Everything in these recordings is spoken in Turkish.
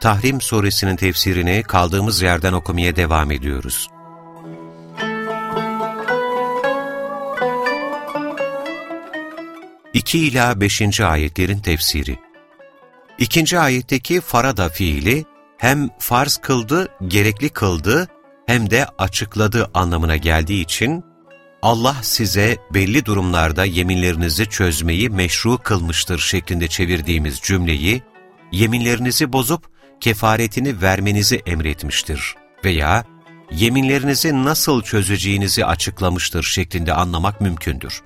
Tahrim Suresinin tefsirini kaldığımız yerden okumaya devam ediyoruz. İki ila beşinci ayetlerin tefsiri İkinci ayetteki farada fiili hem farz kıldı, gerekli kıldı hem de açıkladı anlamına geldiği için Allah size belli durumlarda yeminlerinizi çözmeyi meşru kılmıştır şeklinde çevirdiğimiz cümleyi, yeminlerinizi bozup kefaretini vermenizi emretmiştir veya yeminlerinizi nasıl çözeceğinizi açıklamıştır şeklinde anlamak mümkündür.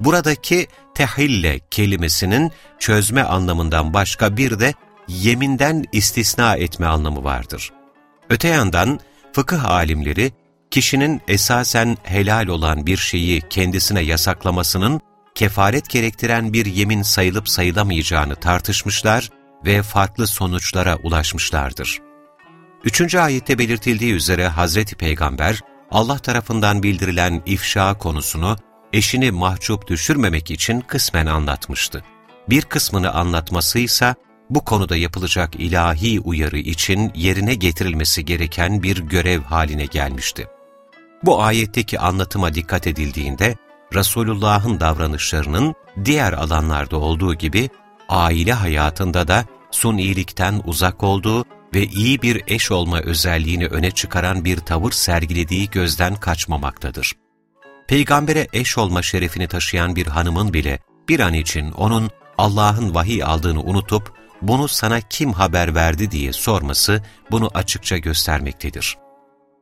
Buradaki tehille kelimesinin çözme anlamından başka bir de yeminden istisna etme anlamı vardır. Öte yandan fıkıh alimleri kişinin esasen helal olan bir şeyi kendisine yasaklamasının kefaret gerektiren bir yemin sayılıp sayılamayacağını tartışmışlar ve farklı sonuçlara ulaşmışlardır. Üçüncü ayette belirtildiği üzere Hazreti Peygamber, Allah tarafından bildirilen ifşa konusunu eşini mahcup düşürmemek için kısmen anlatmıştı. Bir kısmını anlatması ise bu konuda yapılacak ilahi uyarı için yerine getirilmesi gereken bir görev haline gelmişti. Bu ayetteki anlatıma dikkat edildiğinde, Resulullah'ın davranışlarının diğer alanlarda olduğu gibi, aile hayatında da sunilikten uzak olduğu ve iyi bir eş olma özelliğini öne çıkaran bir tavır sergilediği gözden kaçmamaktadır. Peygambere eş olma şerefini taşıyan bir hanımın bile bir an için onun Allah'ın vahiy aldığını unutup bunu sana kim haber verdi diye sorması bunu açıkça göstermektedir.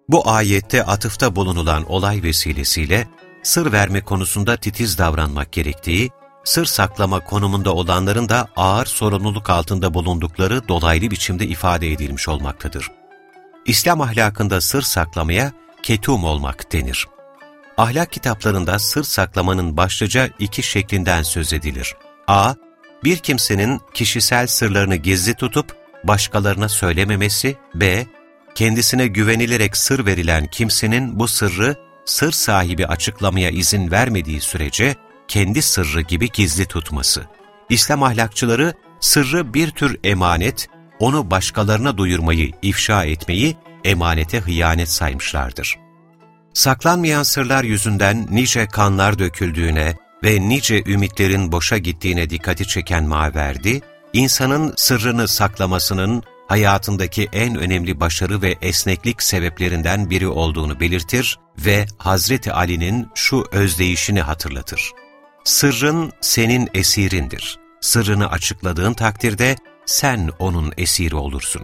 Bu ayette atıfta bulunulan olay vesilesiyle sır verme konusunda titiz davranmak gerektiği, sır saklama konumunda olanların da ağır sorumluluk altında bulundukları dolaylı biçimde ifade edilmiş olmaktadır. İslam ahlakında sır saklamaya ketum olmak denir. Ahlak kitaplarında sır saklamanın başlıca iki şeklinden söz edilir. a. Bir kimsenin kişisel sırlarını gizli tutup başkalarına söylememesi, b kendisine güvenilerek sır verilen kimsenin bu sırrı sır sahibi açıklamaya izin vermediği sürece kendi sırrı gibi gizli tutması. İslam ahlakçıları sırrı bir tür emanet, onu başkalarına duyurmayı, ifşa etmeyi emanete hıyanet saymışlardır. Saklanmayan sırlar yüzünden nice kanlar döküldüğüne ve nice ümitlerin boşa gittiğine dikkati çeken Maverdi, insanın sırrını saklamasının hayatındaki en önemli başarı ve esneklik sebeplerinden biri olduğunu belirtir ve Hazreti Ali'nin şu özdeyişini hatırlatır. Sırrın senin esirindir. Sırrını açıkladığın takdirde sen onun esiri olursun.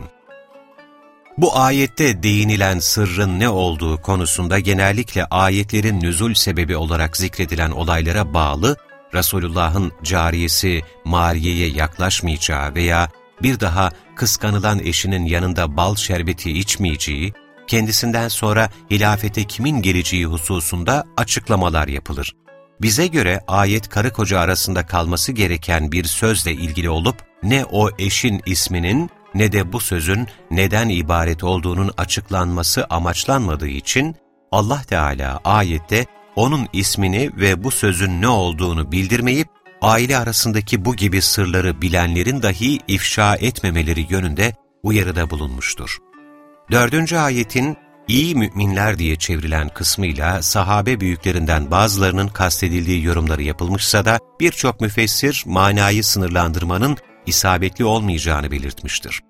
Bu ayette değinilen sırrın ne olduğu konusunda genellikle ayetlerin nüzul sebebi olarak zikredilen olaylara bağlı, Resulullah'ın cariyesi Mariye'ye yaklaşmayacağı veya bir daha kıskanılan eşinin yanında bal şerbeti içmeyeceği, kendisinden sonra hilafete kimin geleceği hususunda açıklamalar yapılır. Bize göre ayet karı koca arasında kalması gereken bir sözle ilgili olup, ne o eşin isminin ne de bu sözün neden ibaret olduğunun açıklanması amaçlanmadığı için, Allah Teala ayette onun ismini ve bu sözün ne olduğunu bildirmeyip, aile arasındaki bu gibi sırları bilenlerin dahi ifşa etmemeleri yönünde uyarıda bulunmuştur. Dördüncü ayetin iyi müminler diye çevrilen kısmıyla sahabe büyüklerinden bazılarının kastedildiği yorumları yapılmışsa da birçok müfessir manayı sınırlandırmanın isabetli olmayacağını belirtmiştir.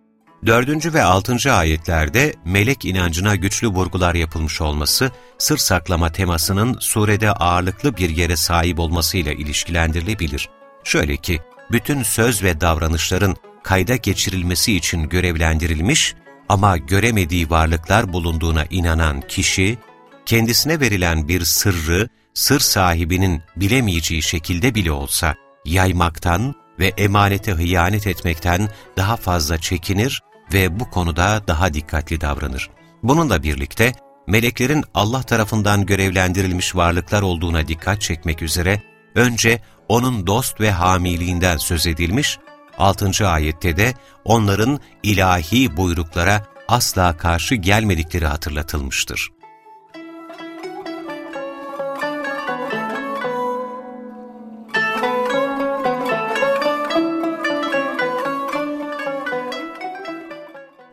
Dördüncü ve altıncı ayetlerde melek inancına güçlü vurgular yapılmış olması, sır saklama temasının surede ağırlıklı bir yere sahip olmasıyla ilişkilendirilebilir. Şöyle ki, bütün söz ve davranışların kayda geçirilmesi için görevlendirilmiş ama göremediği varlıklar bulunduğuna inanan kişi, kendisine verilen bir sırrı, sır sahibinin bilemeyeceği şekilde bile olsa yaymaktan ve emanete hıyanet etmekten daha fazla çekinir ve bu konuda daha dikkatli davranır. Bununla birlikte meleklerin Allah tarafından görevlendirilmiş varlıklar olduğuna dikkat çekmek üzere önce onun dost ve hamiliğinden söz edilmiş, 6. ayette de onların ilahi buyruklara asla karşı gelmedikleri hatırlatılmıştır.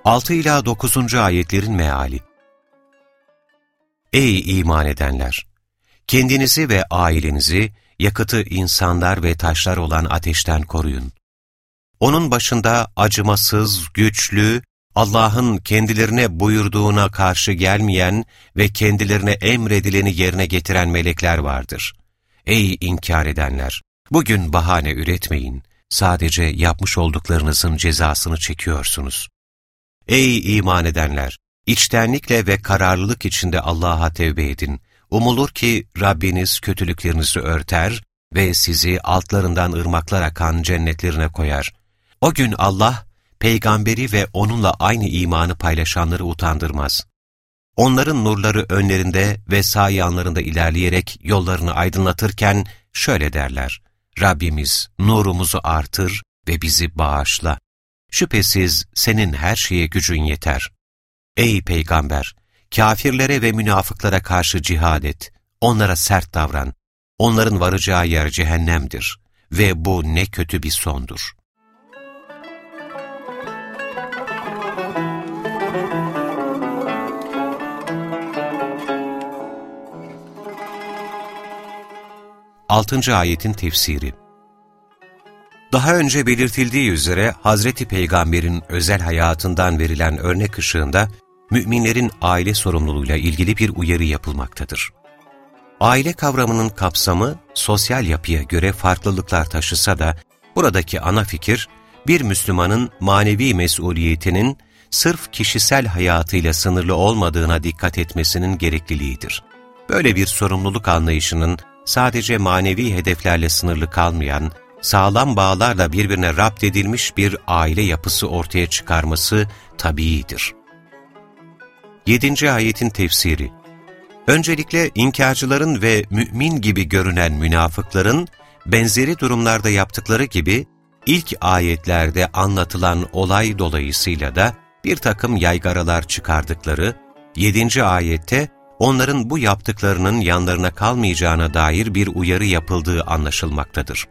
Altı ila dokuzuncu ayetlerin meali Ey iman edenler! Kendinizi ve ailenizi yakıtı insanlar ve taşlar olan ateşten koruyun. Onun başında acımasız, güçlü, Allah'ın kendilerine buyurduğuna karşı gelmeyen ve kendilerine emredileni yerine getiren melekler vardır. Ey inkar edenler! Bugün bahane üretmeyin. Sadece yapmış olduklarınızın cezasını çekiyorsunuz. Ey iman edenler! İçtenlikle ve kararlılık içinde Allah'a tevbe edin. Umulur ki Rabbiniz kötülüklerinizi örter ve sizi altlarından ırmaklar akan cennetlerine koyar. O gün Allah, peygamberi ve onunla aynı imanı paylaşanları utandırmaz. Onların nurları önlerinde ve sağ yanlarında ilerleyerek yollarını aydınlatırken şöyle derler, Rabbimiz nurumuzu artır ve bizi bağışla. Şüphesiz senin her şeye gücün yeter. Ey peygamber! Kafirlere ve münafıklara karşı cihad et. Onlara sert davran. Onların varacağı yer cehennemdir. Ve bu ne kötü bir sondur. Altıncı ayetin tefsiri Daha önce belirtildiği üzere Hazreti Peygamber'in özel hayatından verilen örnek ışığında müminlerin aile sorumluluğuyla ilgili bir uyarı yapılmaktadır. Aile kavramının kapsamı sosyal yapıya göre farklılıklar taşısa da buradaki ana fikir bir Müslümanın manevi mesuliyetinin sırf kişisel hayatıyla sınırlı olmadığına dikkat etmesinin gerekliliğidir. Böyle bir sorumluluk anlayışının sadece manevi hedeflerle sınırlı kalmayan, sağlam bağlarla birbirine rapt edilmiş bir aile yapısı ortaya çıkarması tabiidir. 7. ayetin tefsiri Öncelikle inkarcıların ve mümin gibi görünen münafıkların benzeri durumlarda yaptıkları gibi ilk ayetlerde anlatılan olay dolayısıyla da bir takım yaygaralar çıkardıkları, 7. ayette onların bu yaptıklarının yanlarına kalmayacağına dair bir uyarı yapıldığı anlaşılmaktadır.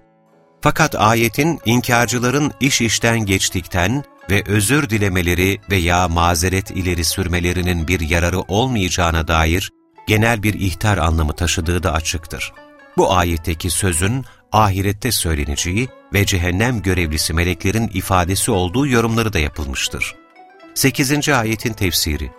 Fakat ayetin inkarcıların iş işten geçtikten ve özür dilemeleri veya mazeret ileri sürmelerinin bir yararı olmayacağına dair genel bir ihtar anlamı taşıdığı da açıktır. Bu ayetteki sözün ahirette söyleneceği ve cehennem görevlisi meleklerin ifadesi olduğu yorumları da yapılmıştır. 8. ayetin tefsiri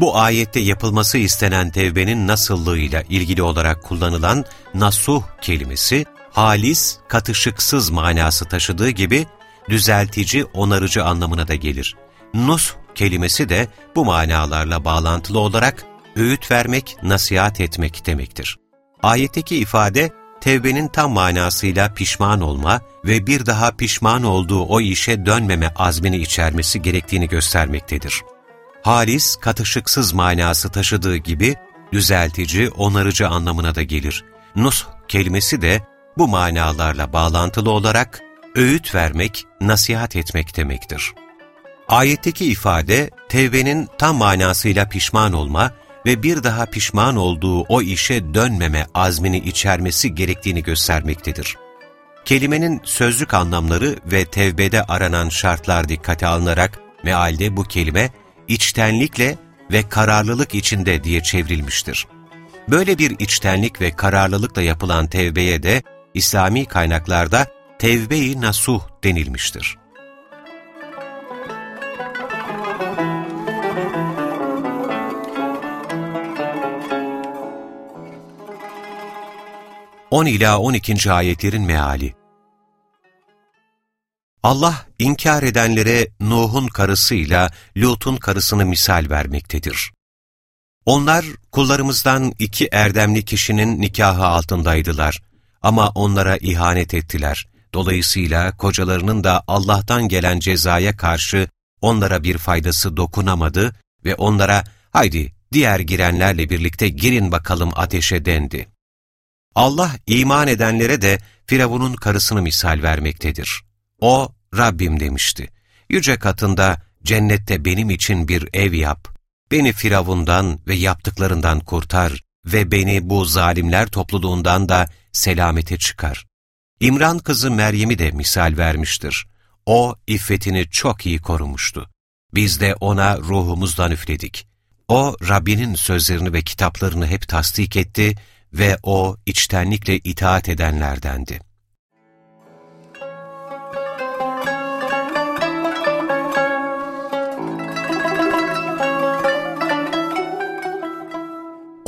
Bu ayette yapılması istenen tevbenin nasıllığıyla ilgili olarak kullanılan nasuh kelimesi, halis, katışıksız manası taşıdığı gibi düzeltici, onarıcı anlamına da gelir. Nus kelimesi de bu manalarla bağlantılı olarak öğüt vermek, nasihat etmek demektir. Ayetteki ifade, tevbenin tam manasıyla pişman olma ve bir daha pişman olduğu o işe dönmeme azmini içermesi gerektiğini göstermektedir. Halis, katışıksız manası taşıdığı gibi, düzeltici, onarıcı anlamına da gelir. Nus kelimesi de bu manalarla bağlantılı olarak öğüt vermek, nasihat etmek demektir. Ayetteki ifade, tevbenin tam manasıyla pişman olma ve bir daha pişman olduğu o işe dönmeme azmini içermesi gerektiğini göstermektedir. Kelimenin sözlük anlamları ve tevbede aranan şartlar dikkate alınarak mealde bu kelime içtenlikle ve kararlılık içinde diye çevrilmiştir. Böyle bir içtenlik ve kararlılıkla yapılan tevbeye de İslami kaynaklarda tevbe-i nasuh denilmiştir. On ila 12. ayetlerin meali Allah inkar edenlere Nuh'un karısıyla Lut'un karısını misal vermektedir. Onlar kullarımızdan iki erdemli kişinin nikahı altındaydılar. Ama onlara ihanet ettiler. Dolayısıyla kocalarının da Allah'tan gelen cezaya karşı onlara bir faydası dokunamadı ve onlara haydi diğer girenlerle birlikte girin bakalım ateşe dendi. Allah iman edenlere de Firavun'un karısını misal vermektedir. O, Rabbim demişti. Yüce katında cennette benim için bir ev yap. Beni Firavundan ve yaptıklarından kurtar ve beni bu zalimler topluluğundan da selamete çıkar. İmran kızı Meryem'i de misal vermiştir. O, iffetini çok iyi korumuştu. Biz de ona ruhumuzdan üfledik. O, Rabbinin sözlerini ve kitaplarını hep tasdik etti ve o, içtenlikle itaat edenlerdendi.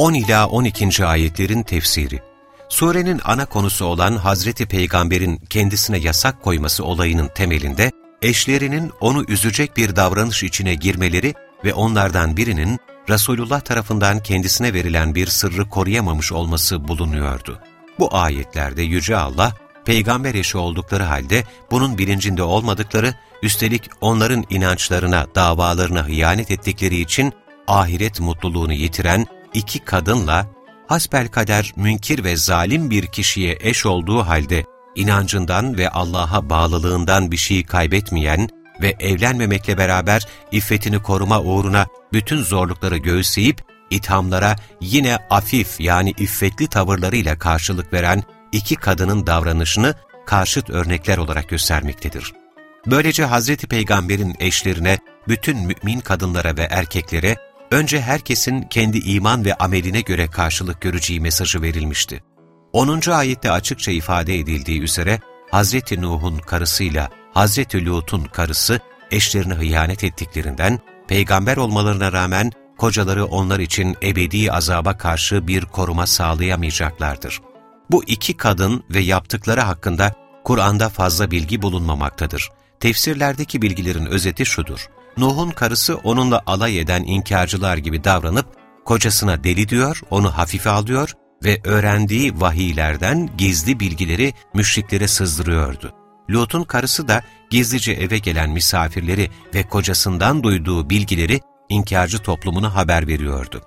On ila 12. ayetlerin tefsiri Surenin ana konusu olan Hazreti Peygamber'in kendisine yasak koyması olayının temelinde, eşlerinin onu üzecek bir davranış içine girmeleri ve onlardan birinin Resulullah tarafından kendisine verilen bir sırrı koruyamamış olması bulunuyordu. Bu ayetlerde Yüce Allah, peygamber eşi oldukları halde bunun bilincinde olmadıkları, üstelik onların inançlarına, davalarına hıyanet ettikleri için ahiret mutluluğunu yitiren iki kadınla hasbelkader münkir ve zalim bir kişiye eş olduğu halde inancından ve Allah'a bağlılığından bir şeyi kaybetmeyen ve evlenmemekle beraber iffetini koruma uğruna bütün zorlukları göğüsleyip ithamlara yine afif yani iffetli tavırlarıyla karşılık veren iki kadının davranışını karşıt örnekler olarak göstermektedir. Böylece Hz. Peygamber'in eşlerine, bütün mümin kadınlara ve erkeklere önce herkesin kendi iman ve ameline göre karşılık göreceği mesajı verilmişti. 10. ayette açıkça ifade edildiği üzere Hz. Nuh'un karısıyla Hz. Lut'un karısı eşlerine hıyanet ettiklerinden, peygamber olmalarına rağmen kocaları onlar için ebedi azaba karşı bir koruma sağlayamayacaklardır. Bu iki kadın ve yaptıkları hakkında Kur'an'da fazla bilgi bulunmamaktadır. Tefsirlerdeki bilgilerin özeti şudur. Nuh'un karısı onunla alay eden inkarcılar gibi davranıp, kocasına deli diyor, onu hafife alıyor ve öğrendiği vahiylerden gizli bilgileri müşriklere sızdırıyordu. Lut'un karısı da gizlice eve gelen misafirleri ve kocasından duyduğu bilgileri inkarcı toplumuna haber veriyordu.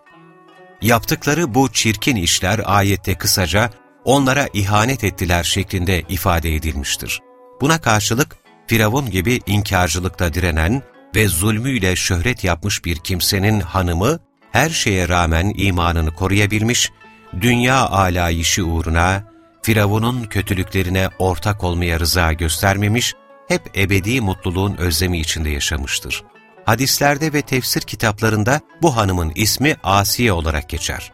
Yaptıkları bu çirkin işler ayette kısaca onlara ihanet ettiler şeklinde ifade edilmiştir. Buna karşılık Firavun gibi inkarcılıkta direnen ve zulmüyle şöhret yapmış bir kimsenin hanımı her şeye rağmen imanını koruyabilmiş, dünya alayişi uğruna Firavun'un kötülüklerine ortak olmaya rıza göstermemiş, hep ebedi mutluluğun özlemi içinde yaşamıştır. Hadislerde ve tefsir kitaplarında bu hanımın ismi Asiye olarak geçer.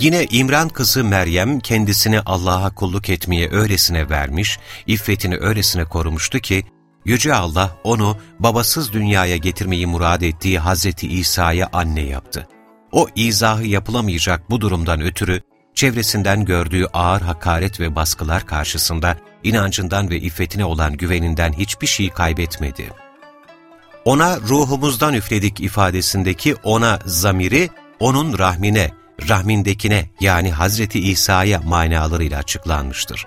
Yine İmran kızı Meryem kendisini Allah'a kulluk etmeye öylesine vermiş, iffetini öylesine korumuştu ki, Yüce Allah onu babasız dünyaya getirmeyi murad ettiği Hazreti İsa'ya anne yaptı. O izahı yapılamayacak bu durumdan ötürü çevresinden gördüğü ağır hakaret ve baskılar karşısında inancından ve iffetine olan güveninden hiçbir şey kaybetmedi. Ona ruhumuzdan üfledik ifadesindeki ona zamiri, onun rahmine, rahmindekine yani Hazreti İsa'ya manalarıyla açıklanmıştır.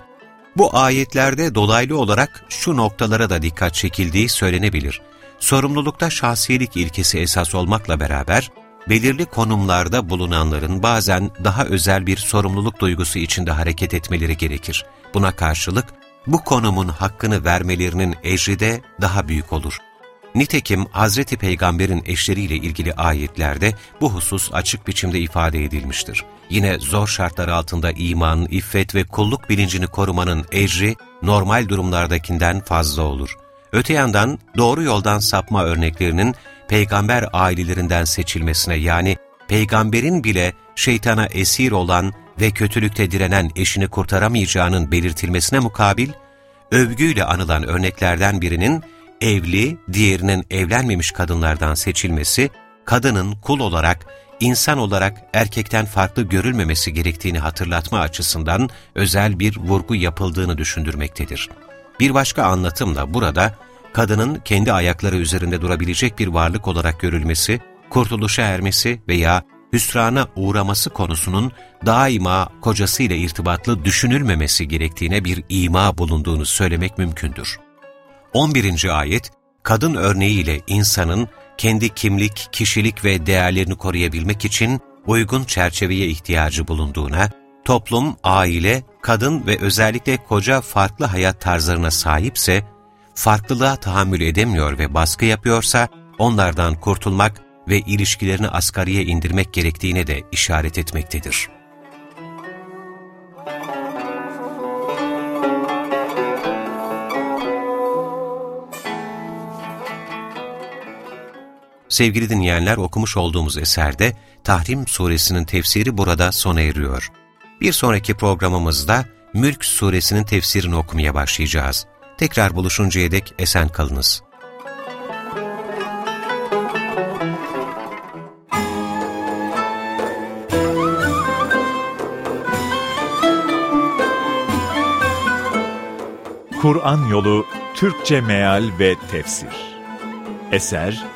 Bu ayetlerde dolaylı olarak şu noktalara da dikkat çekildiği söylenebilir. Sorumlulukta şahsiyelik ilkesi esas olmakla beraber, belirli konumlarda bulunanların bazen daha özel bir sorumluluk duygusu içinde hareket etmeleri gerekir. Buna karşılık bu konumun hakkını vermelerinin ecri de daha büyük olur. Nitekim Hazreti Peygamber'in eşleriyle ilgili ayetlerde bu husus açık biçimde ifade edilmiştir. Yine zor şartlar altında iman, iffet ve kulluk bilincini korumanın ecri normal durumlardakinden fazla olur. Öte yandan doğru yoldan sapma örneklerinin peygamber ailelerinden seçilmesine yani peygamberin bile şeytana esir olan ve kötülükte direnen eşini kurtaramayacağının belirtilmesine mukabil, övgüyle anılan örneklerden birinin evli, diğerinin evlenmemiş kadınlardan seçilmesi, kadının kul olarak, insan olarak erkekten farklı görülmemesi gerektiğini hatırlatma açısından özel bir vurgu yapıldığını düşündürmektedir. Bir başka anlatım da burada, kadının kendi ayakları üzerinde durabilecek bir varlık olarak görülmesi, kurtuluşa ermesi veya hüsrana uğraması konusunun daima kocasıyla irtibatlı düşünülmemesi gerektiğine bir ima bulunduğunu söylemek mümkündür. 11. ayet, kadın örneğiyle insanın kendi kimlik, kişilik ve değerlerini koruyabilmek için uygun çerçeveye ihtiyacı bulunduğuna, toplum, aile, kadın ve özellikle koca farklı hayat tarzlarına sahipse, farklılığa tahammül edemiyor ve baskı yapıyorsa, onlardan kurtulmak ve ilişkilerini asgariye indirmek gerektiğine de işaret etmektedir. Sevgili dinleyenler okumuş olduğumuz eserde Tahrim suresinin tefsiri burada sona eriyor. Bir sonraki programımızda Mülk suresinin tefsirini okumaya başlayacağız. Tekrar buluşuncaya dek esen kalınız. Kur'an Yolu Türkçe Meal ve Tefsir Eser